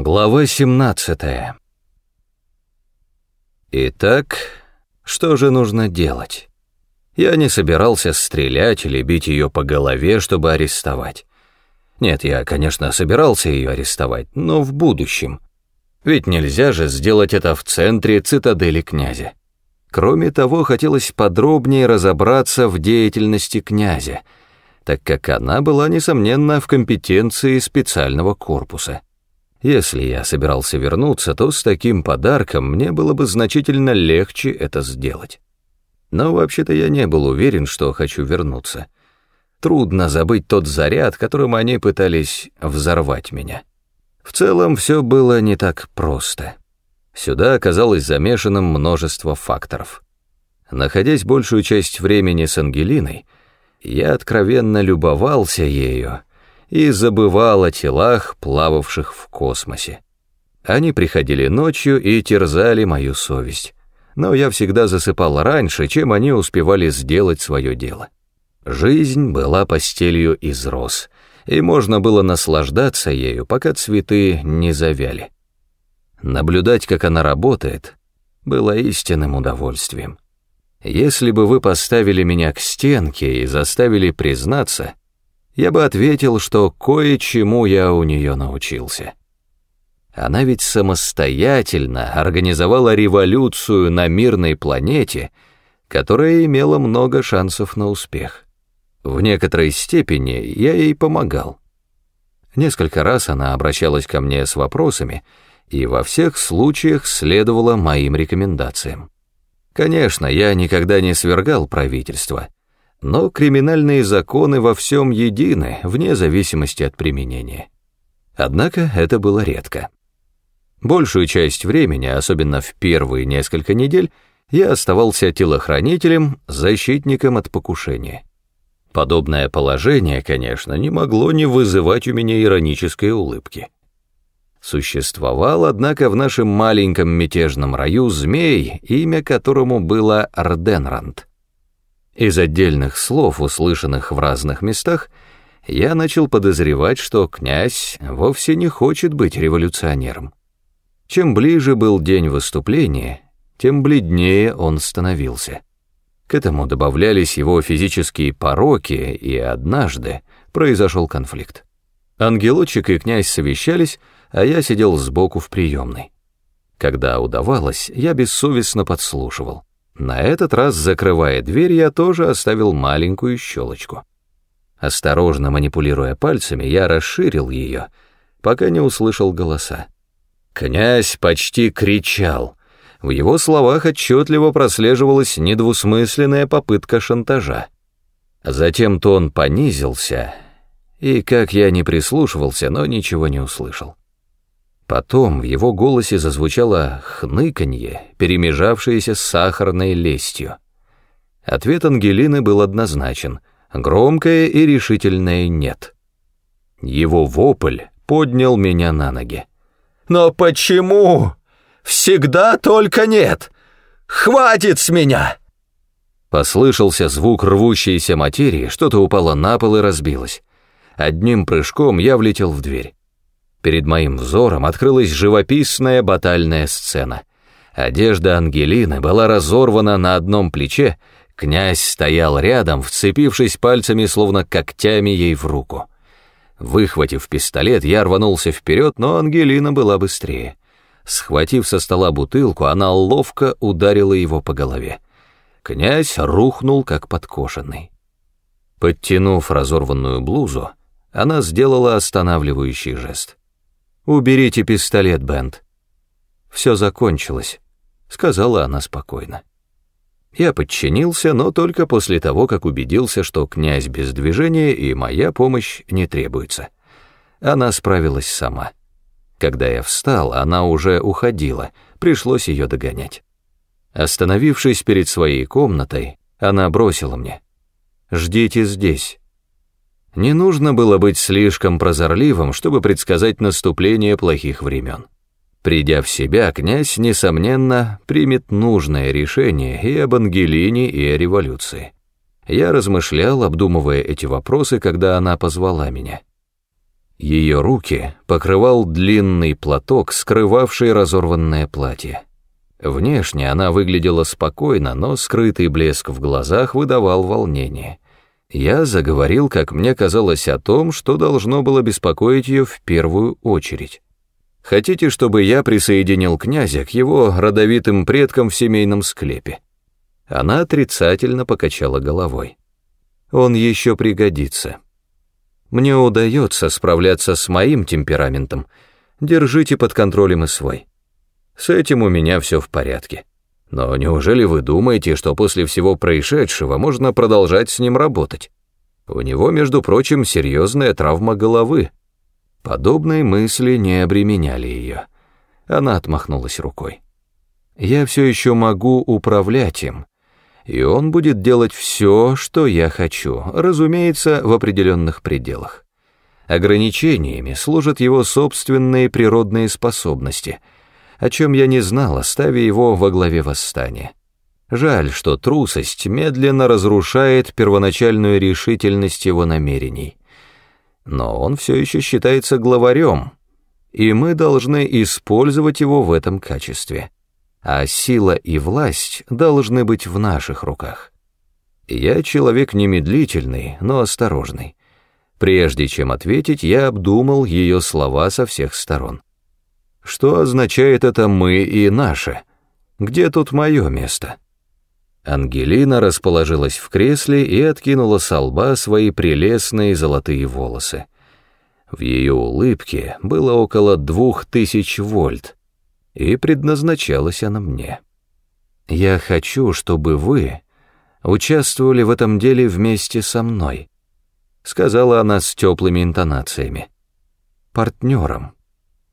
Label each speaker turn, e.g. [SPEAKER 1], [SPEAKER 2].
[SPEAKER 1] Глава 17 Итак, что же нужно делать? Я не собирался стрелять или бить ее по голове, чтобы арестовать. Нет, я, конечно, собирался ее арестовать, но в будущем. Ведь нельзя же сделать это в центре цитадели князя. Кроме того, хотелось подробнее разобраться в деятельности князя, так как она была, несомненно, в компетенции специального корпуса. Если я собирался вернуться, то с таким подарком мне было бы значительно легче это сделать. Но вообще-то я не был уверен, что хочу вернуться. Трудно забыть тот заряд, которым они пытались взорвать меня. В целом все было не так просто. Сюда оказалось замешанным множество факторов. Находясь большую часть времени с Ангелиной, я откровенно любовался ею и забывал о телах, плававших в космосе. Они приходили ночью и терзали мою совесть, но я всегда засыпал раньше, чем они успевали сделать свое дело. Жизнь была постелью из роз, и можно было наслаждаться ею, пока цветы не завяли. Наблюдать, как она работает, было истинным удовольствием. Если бы вы поставили меня к стенке и заставили признаться, я бы ответил, что кое-чему я у нее научился. Она ведь самостоятельно организовала революцию на мирной планете, которая имела много шансов на успех. В некоторой степени я ей помогал. Несколько раз она обращалась ко мне с вопросами, и во всех случаях следовала моим рекомендациям. Конечно, я никогда не свергал правительство — но криминальные законы во всем едины, вне зависимости от применения. Однако это было редко. Большую часть времени, особенно в первые несколько недель, я оставался телохранителем, защитником от покушения. Подобное положение, конечно, не могло не вызывать у меня иронической улыбки. Существовал, однако, в нашем маленьком мятежном раю змей, имя которому было Арденранд. Из отдельных слов, услышанных в разных местах, я начал подозревать, что князь вовсе не хочет быть революционером. Чем ближе был день выступления, тем бледнее он становился. К этому добавлялись его физические пороки, и однажды произошел конфликт. Ангелочек и князь совещались, а я сидел сбоку в приемной. Когда удавалось, я бессовестно подслушивал. На этот раз, закрывая дверь, я тоже оставил маленькую щелочку. Осторожно манипулируя пальцами, я расширил ее, пока не услышал голоса. Князь почти кричал. В его словах отчетливо прослеживалась недвусмысленная попытка шантажа. Затем тон понизился, и, как я не прислушивался, но ничего не услышал. Потом в его голосе зазвучало хныканье, перемежавшееся с сахарной лестью. Ответ Ангелины был однозначен, громкое и решительное «нет». Его вопль поднял меня на ноги. «Но почему? Всегда только нет! Хватит с меня!» Послышался звук рвущейся материи, что-то упало на пол и разбилось. Одним прыжком я влетел в дверь. Перед моим взором открылась живописная батальная сцена. Одежда Ангелины была разорвана на одном плече, князь стоял рядом, вцепившись пальцами, словно когтями ей в руку. Выхватив пистолет, я рванулся вперед, но Ангелина была быстрее. Схватив со стола бутылку, она ловко ударила его по голове. Князь рухнул, как подкошенный. Подтянув разорванную блузу, она сделала останавливающий жест. «Уберите пистолет, Бент». «Все закончилось», — сказала она спокойно. Я подчинился, но только после того, как убедился, что князь без движения и моя помощь не требуется. Она справилась сама. Когда я встал, она уже уходила, пришлось ее догонять. Остановившись перед своей комнатой, она бросила мне. «Ждите здесь, не нужно было быть слишком прозорливым, чтобы предсказать наступление плохих времен. Придя в себя, князь, несомненно, примет нужное решение и об Ангелине, и о революции. Я размышлял, обдумывая эти вопросы, когда она позвала меня. Ее руки покрывал длинный платок, скрывавший разорванное платье. Внешне она выглядела спокойно, но скрытый блеск в глазах выдавал волнение. Я заговорил, как мне казалось, о том, что должно было беспокоить ее в первую очередь. Хотите, чтобы я присоединил князя к его родовитым предкам в семейном склепе? Она отрицательно покачала головой. Он еще пригодится. Мне удается справляться с моим темпераментом. Держите под контролем и свой. С этим у меня все в порядке. Но неужели вы думаете, что после всего происшедшего можно продолжать с ним работать? У него, между прочим, серьезная травма головы. Подобные мысли не обременяли ее. Она отмахнулась рукой. Я все еще могу управлять им, и он будет делать все, что я хочу, разумеется, в определенных пределах. Ограничениями служат его собственные природные способности — о чем я не знал, ставя его во главе восстания. Жаль, что трусость медленно разрушает первоначальную решительность его намерений. Но он все еще считается главарем, и мы должны использовать его в этом качестве. А сила и власть должны быть в наших руках. Я человек немедлительный, но осторожный. Прежде чем ответить, я обдумал ее слова со всех сторон. Что означает это «мы» и «наше»? Где тут мое место?» Ангелина расположилась в кресле и откинула со лба свои прелестные золотые волосы. В ее улыбке было около двух тысяч вольт, и предназначалась она мне. «Я хочу, чтобы вы участвовали в этом деле вместе со мной», сказала она с теплыми интонациями. «Партнером».